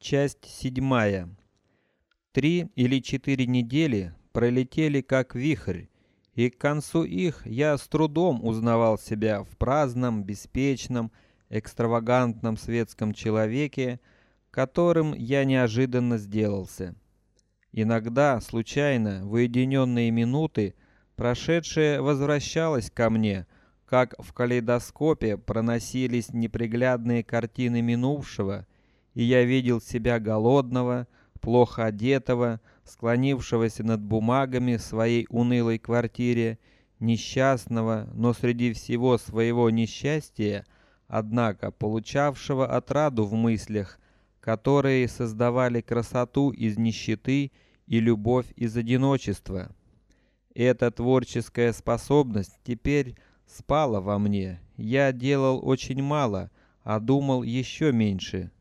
Часть седьмая. Три или четыре недели пролетели как вихрь, и к концу их я с трудом узнавал себя в праздном, беспечном, экстравагантном светском человеке, которым я неожиданно сделался. Иногда, случайно, в уединенные минуты, прошедшее возвращалось ко мне, как в калейдоскопе проносились неприглядные картины минувшего и я видел себя голодного, плохо одетого, склонившегося над бумагами в своей унылой квартире, несчастного, но среди всего своего несчастья, однако получавшего отраду в мыслях, которые создавали красоту из нищеты и любовь из одиночества. Эта творческая способность теперь спала во мне. Я делал очень мало, а думал еще меньше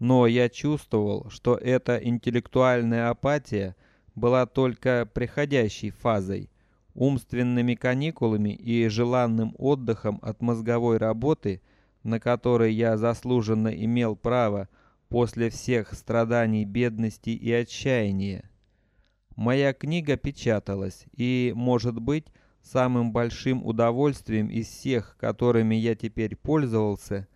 но я чувствовал, что эта интеллектуальная апатия была только приходящей фазой, умственными каникулами и желанным отдыхом от мозговой работы, на который я заслуженно имел право после всех страданий, бедности и отчаяния. Моя книга печаталась, и, может быть, самым большим удовольствием из всех, которыми я теперь пользовался,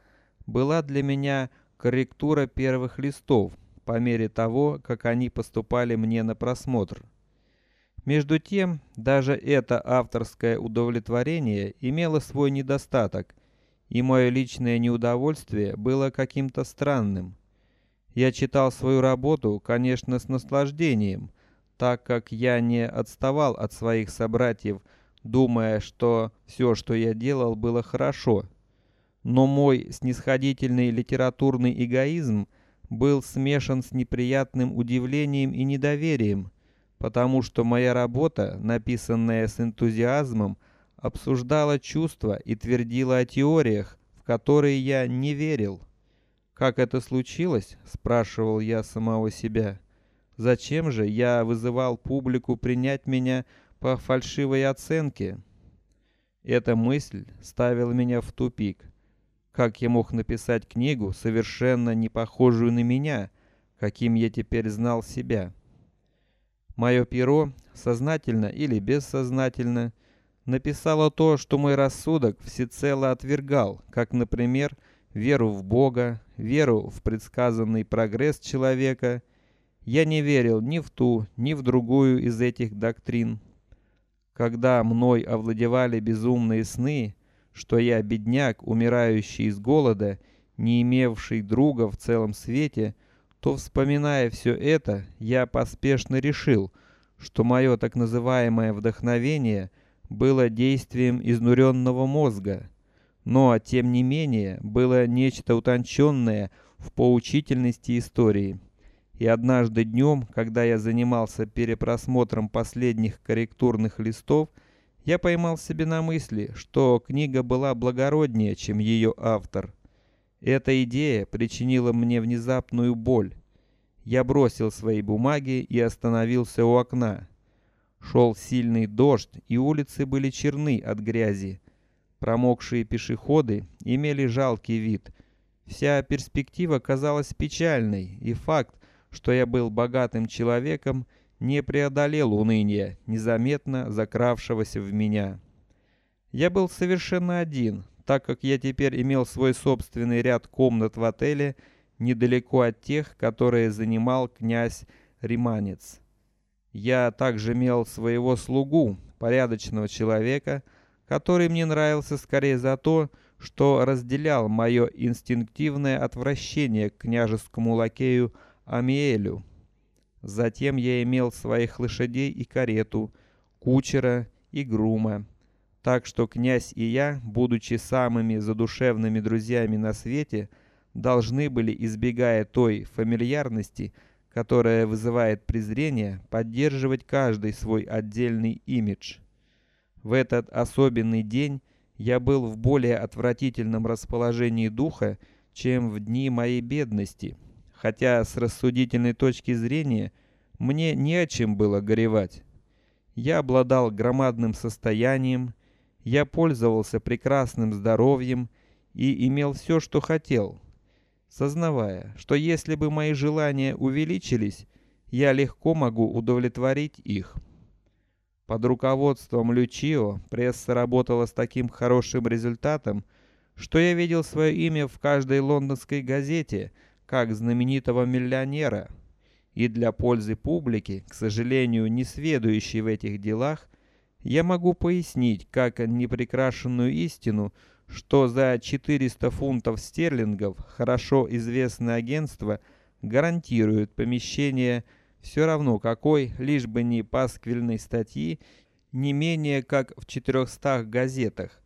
была для меня корректура первых листов по мере того, как они поступали мне на просмотр. Между тем, даже это авторское удовлетворение имело свой недостаток, и мое личное неудовольствие было каким-то странным. Я читал свою работу, конечно, с наслаждением, так как я не отставал от своих собратьев, думая, что все, что я делал, было хорошо но мой снисходительный литературный эгоизм был смешан с неприятным удивлением и недоверием, потому что моя работа, написанная с энтузиазмом, обсуждала чувства и твердила о теориях, в которые я не верил. Как это случилось? спрашивал я самого себя. Зачем же я вызывал публику принять меня по фальшивой оценке? Эта мысль ставила меня в тупик. Как я мог написать книгу, совершенно не похожую на меня, каким я теперь знал себя? Мое перо, сознательно или бессознательно, написало то, что мой рассудок всецело отвергал, как, например, веру в Бога, веру в предсказанный прогресс человека. Я не верил ни в ту, ни в другую из этих доктрин. Когда мной овладевали безумные сны, что я бедняк, умирающий из голода, не имевший друга в целом свете, то вспоминая все это, я поспешно решил, что мое так называемое вдохновение было действием изнуренного мозга, но тем не менее было нечто утонченное в поучительности истории. И однажды днем, когда я занимался перепросмотром последних корректурных листов, я поймал себе на мысли, что книга была благороднее, чем ее автор. Эта идея причинила мне внезапную боль. Я бросил свои бумаги и остановился у окна. Шел сильный дождь, и улицы были черны от грязи. Промокшие пешеходы имели жалкий вид. Вся перспектива казалась печальной, и факт, что я был богатым человеком, не преодолел уныния, незаметно закравшегося в меня. Я был совершенно один, так как я теперь имел свой собственный ряд комнат в отеле недалеко от тех, которые занимал князь Риманец. Я также имел своего слугу, порядочного человека, который мне нравился скорее за то, что разделял мое инстинктивное отвращение к княжескому лакею Амиэлю. Затем я имел своих лошадей и карету, кучера и грума, так что князь и я, будучи самыми задушевными друзьями на свете, должны были, избегая той фамильярности, которая вызывает презрение, поддерживать каждый свой отдельный имидж. В этот особенный день я был в более отвратительном расположении духа, чем в дни моей бедности хотя с рассудительной точки зрения мне не о чем было горевать. Я обладал громадным состоянием, я пользовался прекрасным здоровьем и имел все, что хотел. сознавая, что если бы мои желания увеличились, я легко могу удовлетворить их. Под руководством Лючио пресса работала с таким хорошим результатом, что я видел свое имя в каждой лондонской газете как знаменитого миллионера. И для пользы публики, к сожалению, не сведущей в этих делах, я могу пояснить, как непрекрашенную истину, что за 400 фунтов стерлингов хорошо известное агентство гарантирует помещение все равно какой, лишь бы не пасквильной статьи, не менее как в 400 газетах.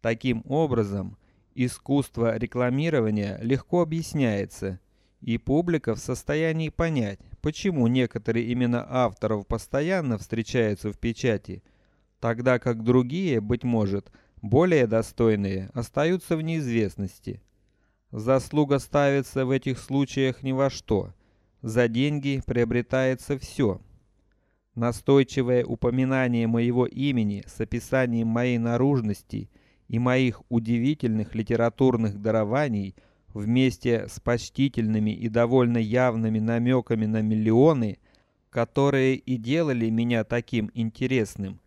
Таким образом, искусство рекламирования легко объясняется, и публика в состоянии понять, почему некоторые имена авторов постоянно встречаются в печати, тогда как другие, быть может, более достойные, остаются в неизвестности. Заслуга ставится в этих случаях ни во что. За деньги приобретается все. Настойчивое упоминание моего имени с описанием моей наружности и моих удивительных литературных дарований вместе с почтительными и довольно явными намеками на миллионы, которые и делали меня таким интересным.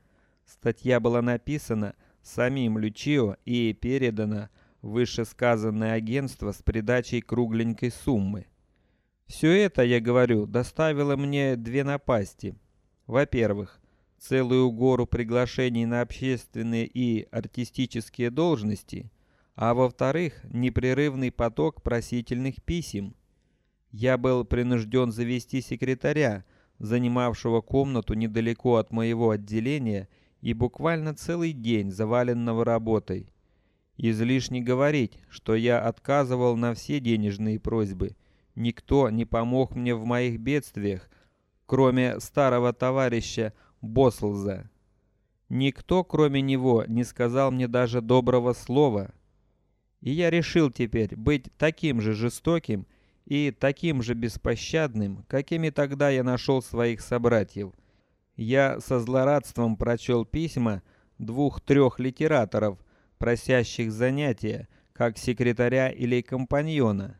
Статья была написана самим Лючио и передана в вышесказанное агентство с придачей кругленькой суммы. Все это, я говорю, доставило мне две напасти. Во-первых, целую гору приглашений на общественные и артистические должности, а во-вторых, непрерывный поток просительных писем. Я был принужден завести секретаря, занимавшего комнату недалеко от моего отделения и буквально целый день заваленного работой. Излишне говорить, что я отказывал на все денежные просьбы. Никто не помог мне в моих бедствиях, кроме старого товарища Бослза. Никто, кроме него, не сказал мне даже доброго слова. И я решил теперь быть таким же жестоким и таким же беспощадным, какими тогда я нашел своих собратьев. Я со злорадством прочел письма двух-трех литераторов, просящих занятия, как секретаря или компаньона,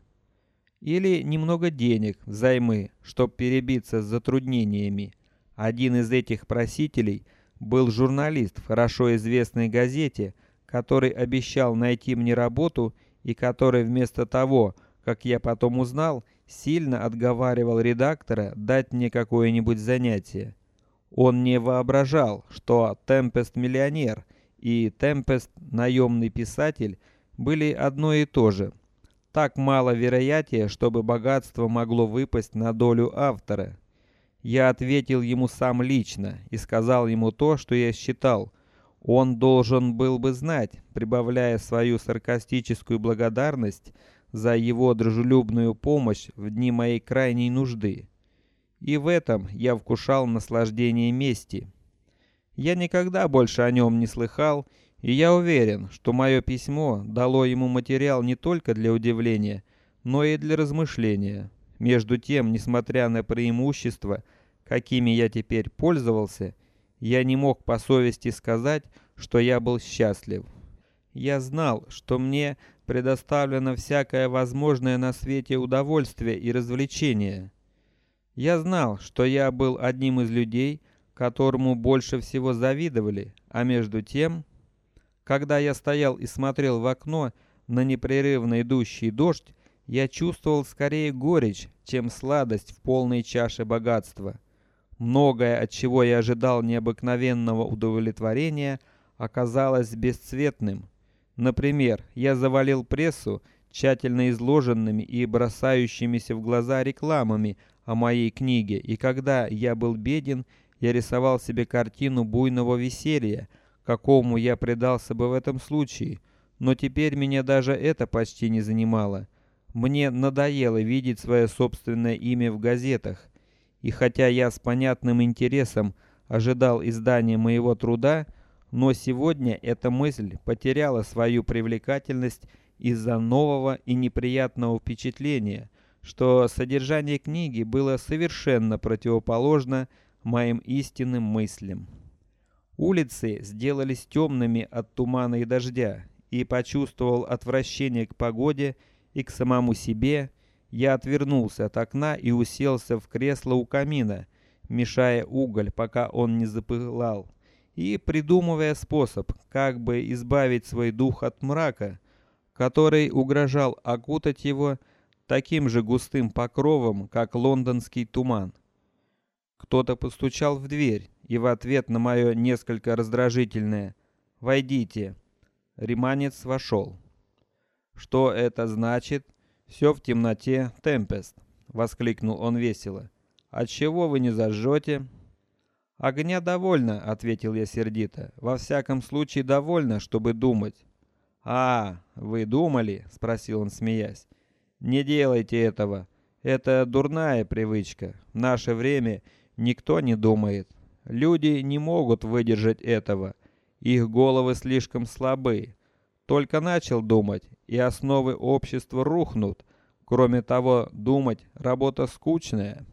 или немного денег взаймы, чтоб перебиться с затруднениями. Один из этих просителей был журналист в хорошо известной газете, который обещал найти мне работу и который вместо того, как я потом узнал, сильно отговаривал редактора дать мне какое-нибудь занятие. Он не воображал, что Темпест миллионер и Темпест наемный писатель были одно и то же. Так мало вероятнее, чтобы богатство могло выпасть на долю автора. Я ответил ему сам лично и сказал ему то, что я считал. Он должен был бы знать, прибавляя свою саркастическую благодарность за его дружелюбную помощь в дни моей крайней нужды. И в этом я вкушал наслаждение мести. Я никогда больше о нем не слыхал, и я уверен, что мое письмо дало ему материал не только для удивления, но и для размышления. Между тем, несмотря на преимущества, какими я теперь пользовался, я не мог по совести сказать, что я был счастлив. Я знал, что мне предоставлено всякое возможное на свете удовольствие и развлечение. Я знал, что я был одним из людей, которому больше всего завидовали, а между тем, когда я стоял и смотрел в окно на непрерывно идущий дождь, я чувствовал скорее горечь, чем сладость в полной чаше богатства. Многое, от чего я ожидал необыкновенного удовлетворения, оказалось бесцветным. Например, я завалил прессу тщательно изложенными и бросающимися в глаза рекламами о моей книге, и когда я был беден, я рисовал себе картину буйного веселья, какому я предался бы в этом случае, но теперь меня даже это почти не занимало. Мне надоело видеть свое собственное имя в газетах, и хотя я с понятным интересом ожидал издания моего труда, но сегодня эта мысль потеряла свою привлекательность из-за нового и неприятного впечатления, что содержание книги было совершенно противоположно моим истинным мыслям. Улицы сделались темными от тумана и дождя, и почувствовал отвращение к погоде и к самому себе, я отвернулся от окна и уселся в кресло у камина, мешая уголь, пока он не запылал, и придумывая способ, как бы избавить свой дух от мрака, который угрожал окутать его таким же густым покровом, как лондонский туман. Кто-то постучал в дверь, и в ответ на мое несколько раздражительное «Войдите», Риманец вошел. Что это значит? Все в темноте, Темпест, воскликнул он весело. От чего вы не зажжете? Огня довольно, ответил я сердито. Во всяком случае довольно, чтобы думать. А, вы думали? спросил он, смеясь. Не делайте этого. Это дурная привычка. В наше время никто не думает. Люди не могут выдержать этого. Их головы слишком слабы. Только начал думать, и основы общества рухнут. Кроме того, думать работа скучная.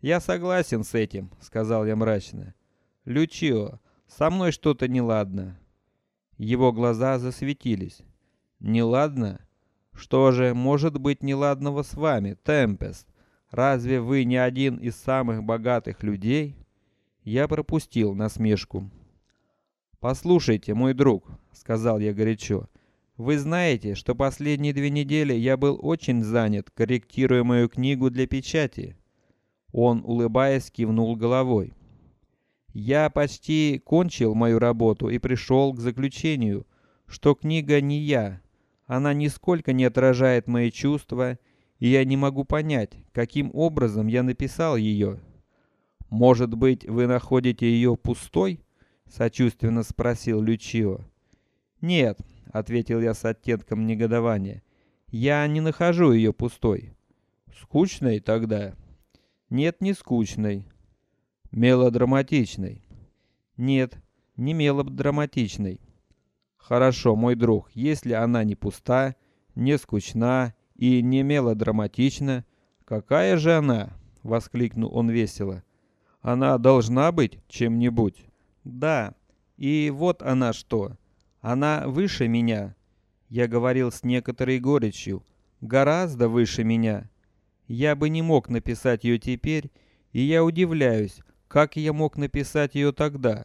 Я согласен с этим, сказал я мрачно. Лючио, со мной что-то неладно. Его глаза засветились. Неладно? Что же может быть неладного с вами, Темпест? Разве вы не один из самых богатых людей? Я пропустил насмешку. Послушайте, мой друг, сказал я горячо. Вы знаете, что последние две недели я был очень занят, корректируя мою книгу для печати. Он, улыбаясь, кивнул головой. Я почти кончил мою работу и пришел к заключению, что книга не я. Она нисколько не отражает мои чувства, и я не могу понять, каким образом я написал ее. Может быть, вы находите ее пустой? Сочувственно спросил Лючио. Нет, ответил я с оттенком негодования. Я не нахожу ее пустой. Скучной тогда? Нет, не скучной. Мелодраматичной? Нет, не мелодраматичной. Хорошо, мой друг, если она не пуста, не скучна и не мелодраматична, какая же она? воскликнул он весело. Она должна быть чем-нибудь. Да, и вот она что. Она выше меня. Я говорил с некоторой горечью. Гораздо выше меня. Я бы не мог написать ее теперь, и я удивляюсь, как я мог написать ее тогда.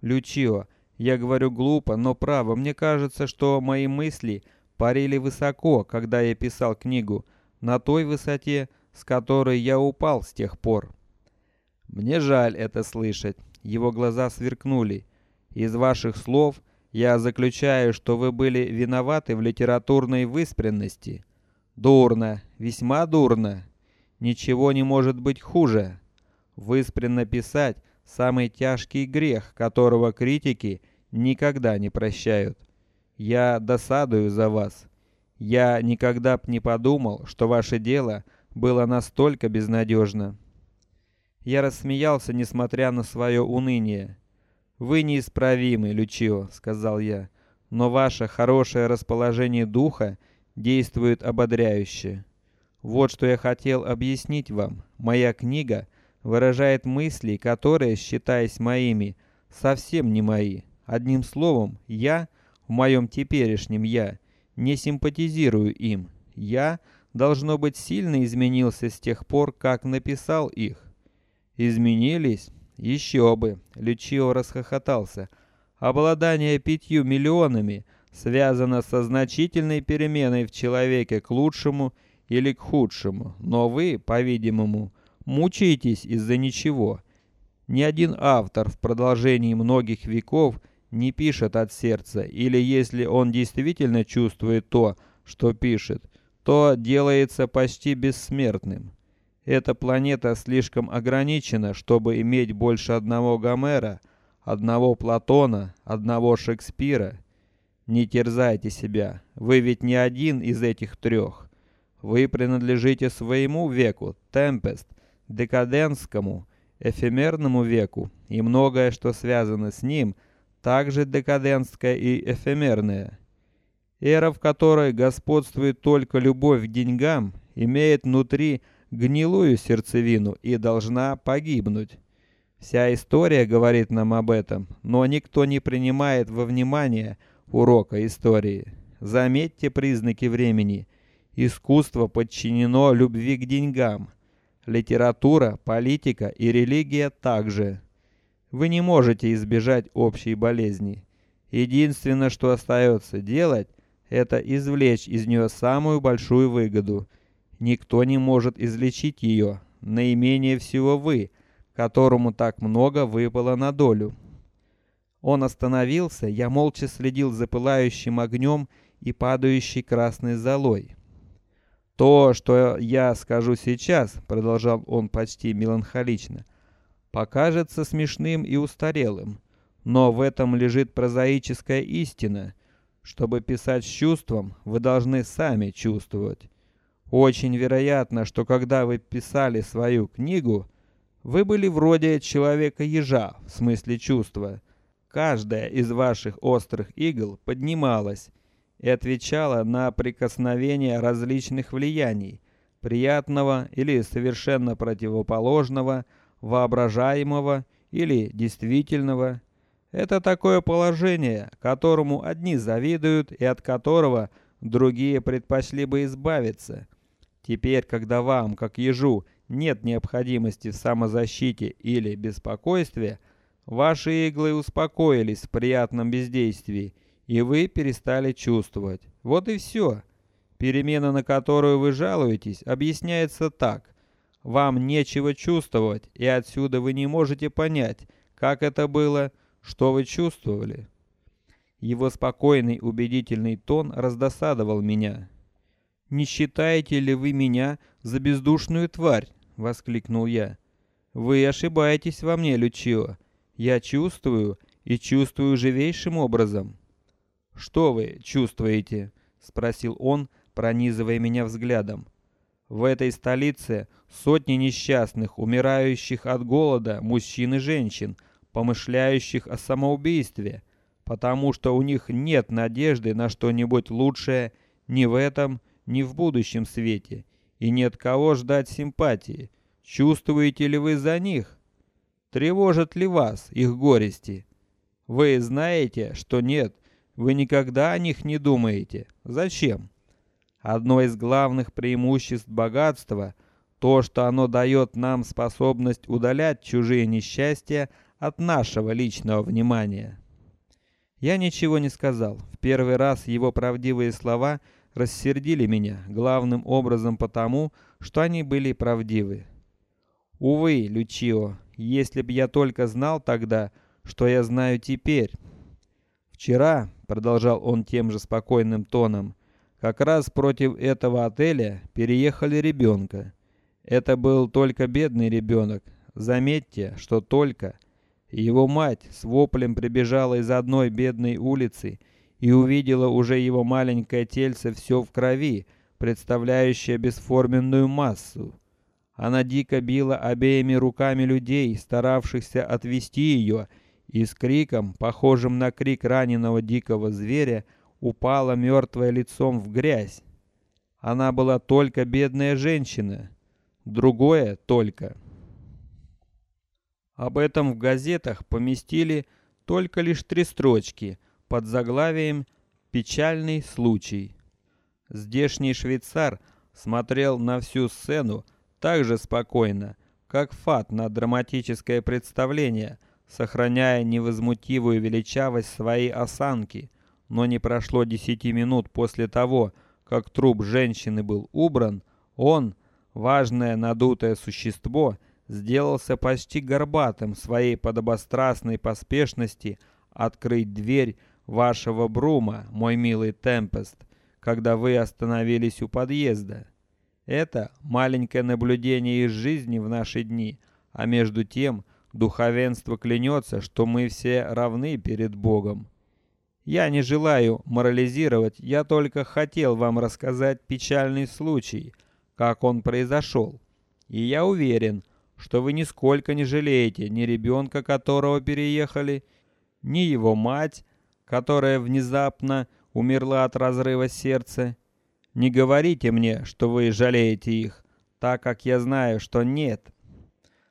Лючио, я говорю глупо, но право, мне кажется, что мои мысли парили высоко, когда я писал книгу, на той высоте, с которой я упал с тех пор. Мне жаль это слышать. Его глаза сверкнули. Из ваших слов я заключаю, что вы были виноваты в литературной выспренности. Дурно, весьма дурно. Ничего не может быть хуже. Выспренно писать самый тяжкий грех, которого критики никогда не прощают. Я досадую за вас. Я никогда б не подумал, что ваше дело было настолько безнадежно. Я рассмеялся, несмотря на свое уныние. Вы неисправимы, Лючио, сказал я, но ваше хорошее расположение духа действует ободряюще. Вот что я хотел объяснить вам. Моя книга выражает мысли, которые, считаясь моими, совсем не мои. Одним словом, я в моем теперешнем я не симпатизирую им. Я должно быть сильно изменился с тех пор, как написал их. Изменились? Еще бы. Лючио расхохотался. Обладание пятью миллионами связано со значительной переменой в человеке к лучшему или к худшему. Но вы, по-видимому, мучаетесь из-за ничего. Ни один автор в продолжении многих веков не пишет от сердца, или если он действительно чувствует то, что пишет, то делается почти бессмертным. Эта планета слишком ограничена, чтобы иметь больше одного Гомера, одного Платона, одного Шекспира. Не терзайте себя. Вы ведь не один из этих трех. Вы принадлежите своему веку, Темпест, декадентскому, эфемерному веку, и многое, что связано с ним, также декадентское и эфемерное. Эра, в которой господствует только любовь к деньгам, имеет внутри гнилую сердцевину и должна погибнуть. Вся история говорит нам об этом, но никто не принимает во внимание урока истории. Заметьте признаки времени. Искусство подчинено любви к деньгам. Литература, политика и религия также. Вы не можете избежать общей болезни. Единственное, что остается делать, это извлечь из нее самую большую выгоду. Никто не может излечить ее, наименее всего вы, которому так много выпало на долю. Он остановился, я молча следил за пылающим огнем и падающей красной золой. То, что я скажу сейчас, продолжал он почти меланхолично, покажется смешным и устарелым, но в этом лежит прозаическая истина. Чтобы писать чувством, вы должны сами чувствовать. Очень вероятно, что когда вы писали свою книгу, вы были вроде человека-ежа в смысле чувства. Каждая из ваших острых игл поднималась и отвечала на прикосновение различных влияний, приятного или совершенно противоположного, воображаемого или действительного. Это такое положение, которому одни завидуют и от которого другие предпочли бы избавиться. Теперь, когда вам, как ежу, нет необходимости в самозащите или беспокойстве, ваши иглы успокоились в приятном бездействии и вы перестали чувствовать. Вот и все. Перемена, на которую вы жалуетесь, объясняется так: вам нечего чувствовать, и отсюда вы не можете понять, как это было, что вы чувствовали. Его спокойный, убедительный тон раздосадовал меня. Не считаете ли вы меня за бездушную тварь? воскликнул я. Вы ошибаетесь во мне, Лючио. Я чувствую и чувствую живейшим образом. Что вы чувствуете? спросил он, пронизывая меня взглядом. В этой столице сотни несчастных, умирающих от голода мужчин и женщин, помышляющих о самоубийстве, потому что у них нет надежды на что-нибудь лучшее ни в этом, ни в будущем свете, и нет кого ждать симпатии. Чувствуете ли вы за них? Тревожат ли вас их горести? Вы знаете, что нет, вы никогда о них не думаете. Зачем? Одно из главных преимуществ богатства то, что оно дает нам способность удалять чужие несчастья от нашего личного внимания. Я ничего не сказал. В первый раз его правдивые слова рассердили меня, главным образом потому, что они были правдивы. Увы, Лючио, если б я только знал тогда, что я знаю теперь. Вчера, продолжал он тем же спокойным тоном, как раз против этого отеля переехали ребенка. Это был только бедный ребенок. Заметьте, что только. Его мать с воплем прибежала из одной бедной улицы и увидела уже его маленькое тельце все в крови, представляющее бесформенную массу. Она дико била обеими руками людей, старавшихся отвести ее и с криком, похожим на крик раненого дикого зверя, упала мертвое лицом в грязь. Она была только бедная женщина, другое только. Об этом в газетах поместили только лишь три строчки под заглавием "Печальный случай". Здешний швейцар смотрел на всю сцену так же спокойно, как Фат на драматическое представление, сохраняя невозмутимую величавость своей осанки. Но не прошло десяти минут после того, как труп женщины был убран, он, важное надутое существо, сделался почти горбатым своей подобострастной поспешности открыть дверь вашего брума, мой милый Темпест, когда вы остановились у подъезда. Это маленькое наблюдение из жизни в наши дни, а между тем Духовенство клянется, что мы все равны перед Богом. Я не желаю морализировать, я только хотел вам рассказать печальный случай, как он произошел. И я уверен, что вы нисколько не жалеете ни ребенка, которого переехали, ни его мать, которая внезапно умерла от разрыва сердца. Не говорите мне, что вы жалеете их, так как я знаю, что нет.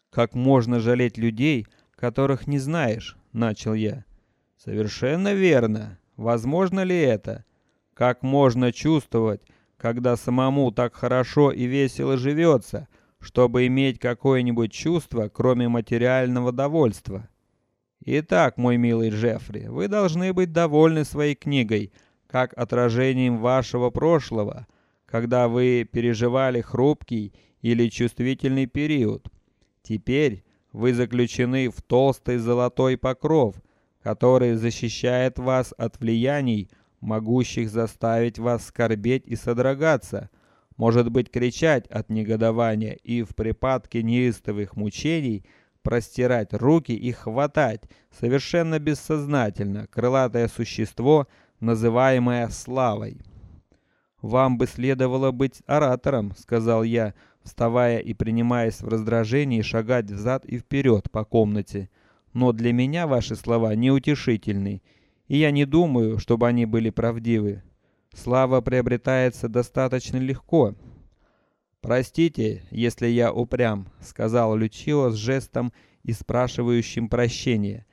Как можно жалеть людей, которых не знаешь? начал я. Совершенно верно. Возможно ли это? Как можно чувствовать, когда самому так хорошо и весело живется, чтобы иметь какое-нибудь чувство, кроме материального довольства. Итак, мой милый Джеффри, вы должны быть довольны своей книгой, как отражением вашего прошлого, когда вы переживали хрупкий или чувствительный период. Теперь вы заключены в толстый золотой покров, который защищает вас от влияний, могущих заставить вас скорбеть и содрогаться, может быть, кричать от негодования и в припадке неистовых мучений простирать руки и хватать совершенно бессознательно крылатое существо, называемое славой. Вам бы следовало быть оратором, сказал я, вставая и принимаясь в раздражении шагать взад и вперед по комнате. Но для меня ваши слова неутешительны, и я не думаю, чтобы они были правдивы. Слава приобретается достаточно легко. Простите, если я упрям, сказал Лючио с жестом и спрашивающим прощения.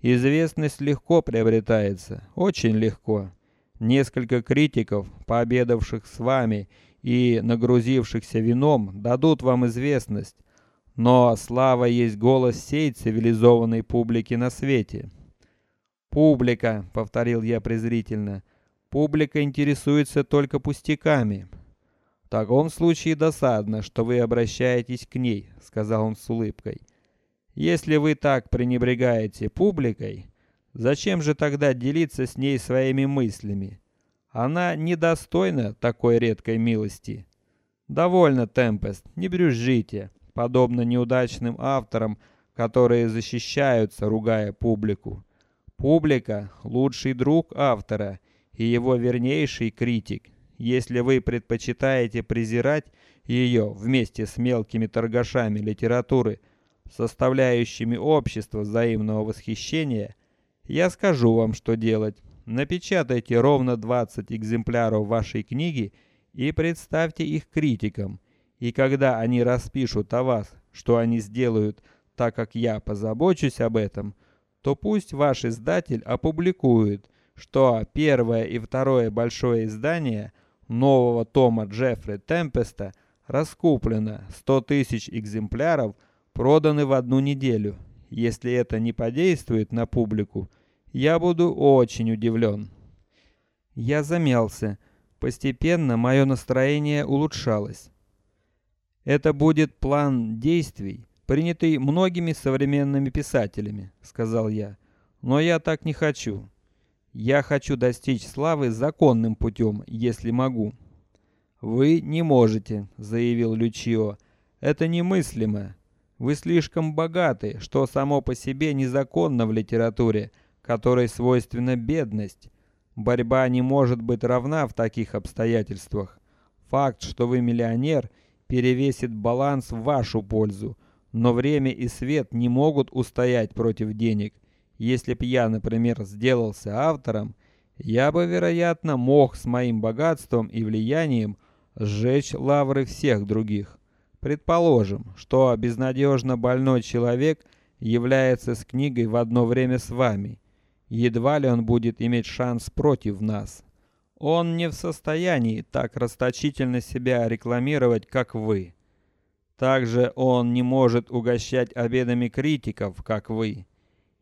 Известность легко приобретается, очень легко. Несколько критиков, пообедавших с вами и нагрузившихся вином, дадут вам известность. Но слава есть голос всей цивилизованной публики на свете. Публика, повторил я презрительно. Публика интересуется только пустяками. Таком случае досадно, что вы обращаетесь к ней, сказал он с улыбкой. Если вы так пренебрегаете публикой, Зачем же тогда делиться с ней своими мыслями? Она недостойна такой редкой милости. Довольно, Темпест, не брюзжите, подобно неудачным авторам, которые защищаются, ругая публику. Публика лучший друг автора и его вернейший критик. Если вы предпочитаете презирать ее вместе с мелкими торгашами литературы, составляющими общество взаимного восхищения, я скажу вам, что делать. Напечатайте ровно 20 экземпляров вашей книги и представьте их критикам. И когда они распишут о вас, что они сделают, так как я позабочусь об этом, то пусть ваш издатель опубликует, что первое и второе большое издание нового тома Джеффри Темпеста раскуплено, 100 тысяч экземпляров проданы в одну неделю. Если это не подействует на публику, я буду очень удивлен. Я замялся. Постепенно мое настроение улучшалось. Это будет план действий, принятый многими современными писателями, сказал я. Но я так не хочу. Я хочу достичь славы законным путем, если могу. Вы не можете, заявил Лючио. Это немыслимо. Вы слишком богаты, что само по себе незаконно в литературе, которой свойственна бедность. Борьба не может быть равна в таких обстоятельствах. Факт, что вы миллионер, перевесит баланс в вашу пользу, но время и свет не могут устоять против денег. Если б я, например, сделался автором, я бы, вероятно, мог с моим богатством и влиянием сжечь лавры всех других. Предположим, что безнадежно больной человек является с книгой в одно время с вами. Едва ли он будет иметь шанс против нас. Он не в состоянии так расточительно себя рекламировать, как вы. Также он не может угощать обедами критиков, как вы.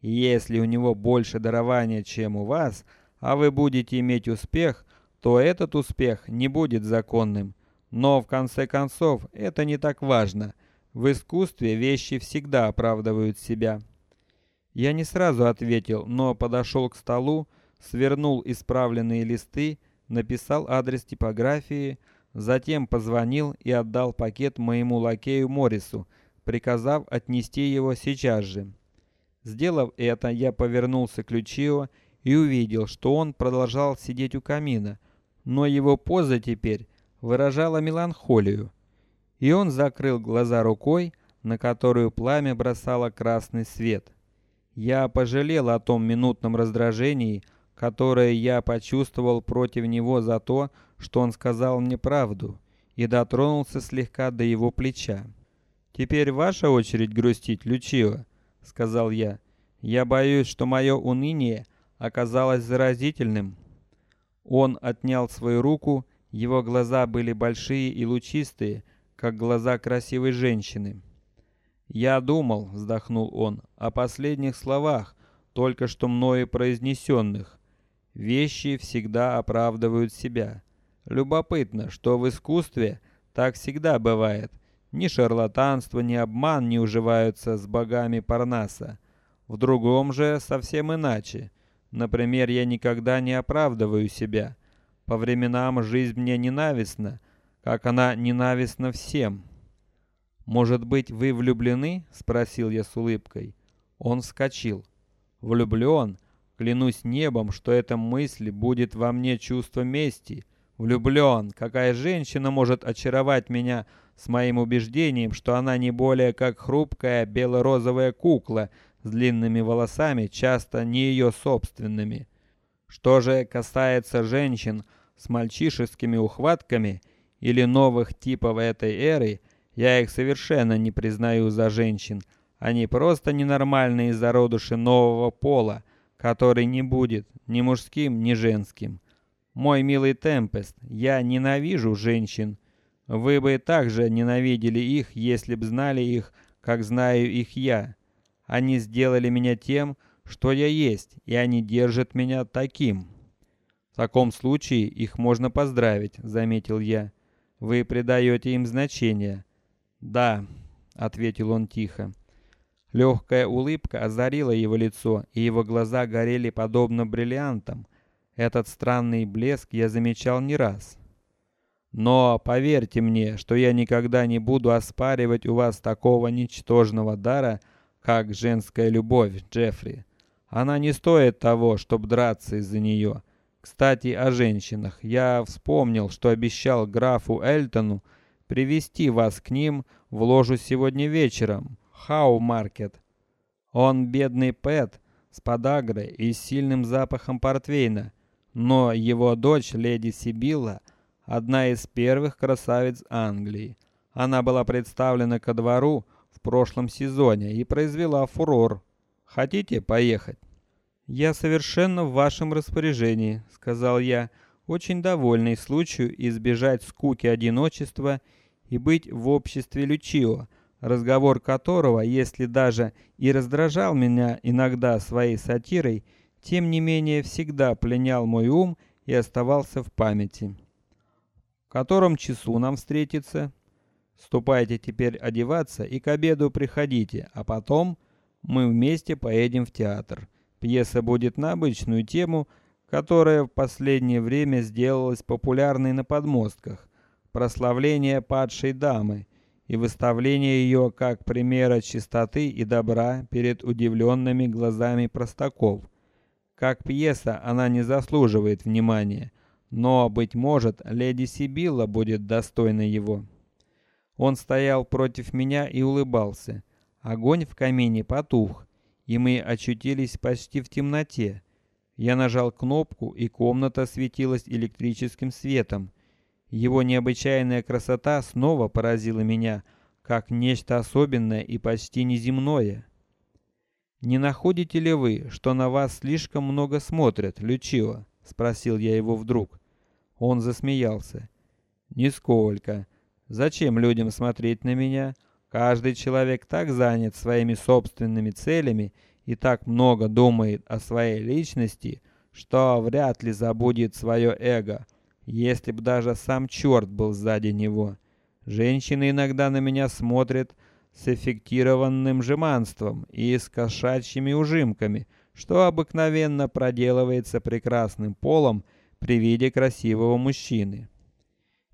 Если у него больше дарования, чем у вас, а вы будете иметь успех, то этот успех не будет законным, но в конце концов это не так важно. В искусстве вещи всегда оправдывают себя. Я не сразу ответил, но подошел к столу, свернул исправленные листы, написал адрес типографии, затем позвонил и отдал пакет моему лакею Морису, приказав отнести его сейчас же. Сделав это, я повернулся к Лючио и увидел, что он продолжал сидеть у камина, но его поза теперь выражала меланхолию, и он закрыл глаза рукой, на которую пламя бросало красный свет. Я пожалел о том минутном раздражении, которое я почувствовал против него за то, что он сказал мне правду, и дотронулся слегка до его плеча. Теперь ваша очередь грустить, Лючио, сказал я. Я боюсь, что мое уныние оказалось заразительным. Он отнял свою руку Его глаза были большие и лучистые, как глаза красивой женщины. Я думал, вздохнул он, о последних словах, только что мною произнесенных. Вещи всегда оправдывают себя. Любопытно, что в искусстве так всегда бывает. Ни шарлатанство, ни обман не уживаются с богами Парнаса. В другом же совсем иначе. Например, я никогда не оправдываю себя. По временам жизнь мне ненавистна, как она ненавистна всем. Может быть, вы влюблены? – спросил я с улыбкой. Он вскочил. Влюблен? Клянусь небом, что эта мысль будет во мне чувство мести. Влюблен. Какая женщина может очаровать меня с моим убеждением, что она не более как хрупкая бело-розовая кукла с длинными волосами, часто не ее собственными? Что же касается женщин с мальчишескими ухватками или новых типов этой эры, я их совершенно не признаю за женщин. Они просто ненормальные зародыши нового пола, который не будет ни мужским, ни женским. Мой милый Темпест, я ненавижу женщин. Вы бы также ненавидели их, если б знали их, как знаю их я. Они сделали меня тем, что я есть, и они держат меня таким. В таком случае их можно поздравить, заметил я. Вы придаете им значение. Да, ответил он тихо. Легкая улыбка озарила его лицо, и его глаза горели подобно бриллиантам. Этот странный блеск я замечал не раз. Но поверьте мне, что я никогда не буду оспаривать у вас такого ничтожного дара, как женская любовь, Джеффри. Она не стоит того, чтобы драться из-за нее. Кстати, о женщинах. Я вспомнил, что обещал графу Эльтону привести вас к ним в ложу сегодня вечером. Хау-маркет. Он бедный Пэт с подагрой и сильным запахом портвейна, но его дочь леди Сибилла одна из первых красавиц Англии. Она была представлена ко двору в прошлом сезоне и произвела фурор. Хотите поехать? Я совершенно в вашем распоряжении, сказал я, очень довольный случаю избежать скуки одиночества и быть в обществе Лючио разговор которого, если даже и раздражал меня иногда своей сатирой, тем не менее всегда пленял мой ум и оставался в памяти. В котором часу нам встретиться? Ступайте теперь одеваться и к обеду приходите, а потом мы вместе поедем в театр. Пьеса будет на обычную тему, которая в последнее время сделалась популярной на подмостках: прославление падшей дамы и выставление ее как примера чистоты и добра перед удивленными глазами простаков. Как пьеса она не заслуживает внимания, но быть может, леди Сибилла будет достойна его. Он стоял против меня и улыбался. Огонь в камине потух, и мы очутились почти в темноте. Я нажал кнопку, и комната светилась электрическим светом. Его необычайная красота снова поразила меня, как нечто особенное и почти неземное. Не находите ли вы, что на вас слишком много смотрят, Лючио? – спросил я его вдруг. Он засмеялся. Нисколько. Зачем людям смотреть на меня? Каждый человек так занят своими собственными целями и так много думает о своей личности, что вряд ли забудет свое эго если б даже сам черт был сзади него. Женщины иногда на меня смотрят с эффектированным жеманством и с кошачьими ужимками, что обыкновенно проделывается прекрасным полом при виде красивого мужчины.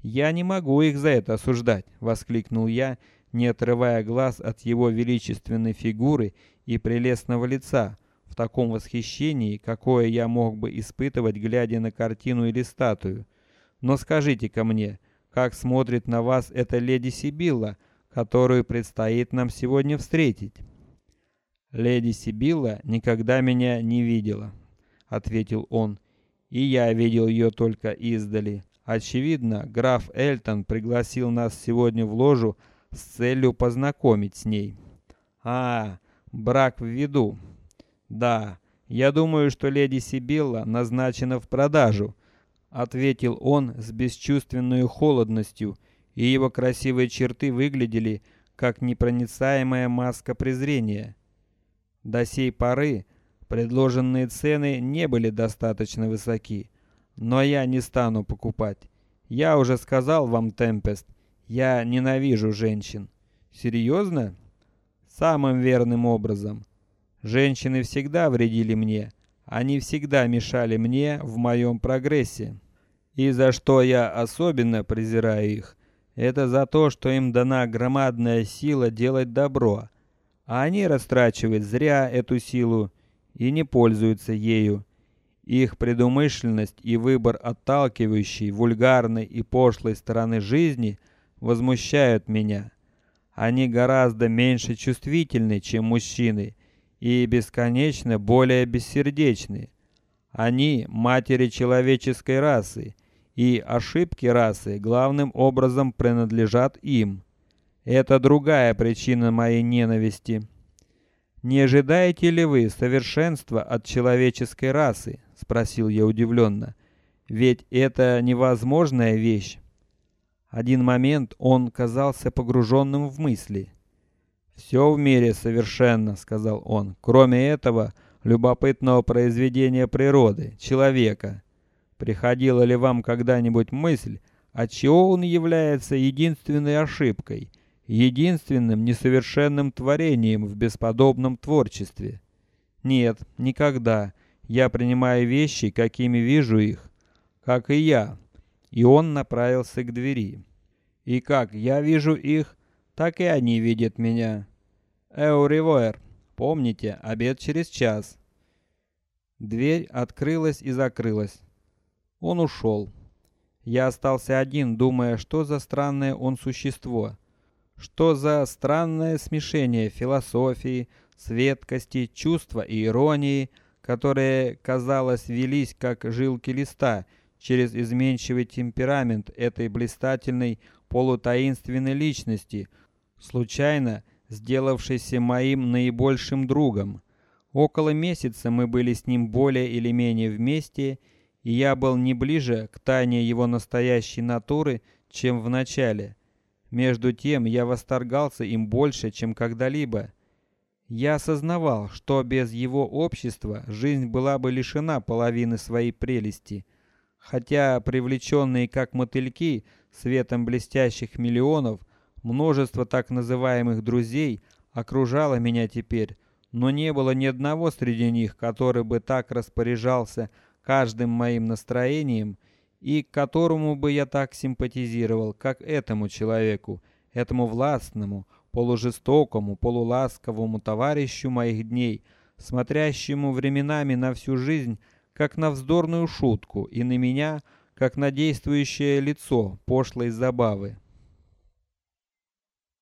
Я не могу их за это осуждать, воскликнул я, не отрывая глаз от его величественной фигуры и прелестного лица, в таком восхищении, какое я мог бы испытывать, глядя на картину или статую. Но скажите-ка мне, как смотрит на вас эта леди Сибилла, которую предстоит нам сегодня встретить? Леди Сибилла никогда меня не видела, ответил он, и я видел ее только издали. Очевидно, граф Эльтон пригласил нас сегодня в ложу с целью познакомить с ней. А, брак в виду. Да, я думаю, что леди Сибилла назначена в продажу ответил он с бесчувственной холодностью, и его красивые черты выглядели как непроницаемая маска презрения. До сей поры предложенные цены не были достаточно высоки, но я не стану покупать. Я уже сказал вам, Темпест, я ненавижу женщин. Серьезно? Самым верным образом. Женщины всегда вредили мне, они всегда мешали мне в моем прогрессе. И за что я особенно презираю их, это за то, что им дана громадная сила делать добро, а они растрачивают зря эту силу и не пользуются ею. Их предумышленность и выбор отталкивающей, вульгарной и пошлой стороны жизни возмущают меня. Они гораздо меньше чувствительны, чем мужчины, и бесконечно более бессердечны. Они матери человеческой расы и ошибки расы главным образом принадлежат им. Это другая причина моей ненависти. Не ожидаете ли вы совершенства от человеческой расы? – спросил я удивленно. Ведь это невозможная вещь. Один момент он казался погруженным в мысли. Все в мире совершенно, сказал он, кроме этого любопытного произведения природы, человека. Приходила ли вам когда-нибудь мысль, от чего он является единственной ошибкой, единственным несовершенным творением в бесподобном творчестве? Нет, никогда. Я принимаю вещи, какими вижу их, как и я. И он направился к двери. И как я вижу их, так и они видят меня. Эуривоер, помните, обед через час. Дверь открылась и закрылась. Он ушел. Я остался один, думая, что за странное он существо, что за странное смешение философии, светкости, чувства и иронии, которые, казалось, велись как жилки листа через изменчивый темперамент этой блистательной полутаинственной личности, случайно сделавшейся моим наибольшим другом. Около месяца мы были с ним более или менее вместе и я был не ближе к тайне его настоящей натуры, чем в начале. Между тем я восторгался им больше, чем когда-либо. Я осознавал, что без его общества жизнь была бы лишена половины своей прелести, хотя привлеченные как мотыльки светом блестящих миллионов, множество так называемых друзей окружало меня теперь, но не было ни одного среди них, который бы так распоряжался каждым моим настроением и которому бы я так симпатизировал, как этому человеку, этому властному, полужестокому, полуласковому товарищу моих дней, смотрящему временами на всю жизнь как на вздорную шутку и на меня как на действующее лицо пошлой забавы.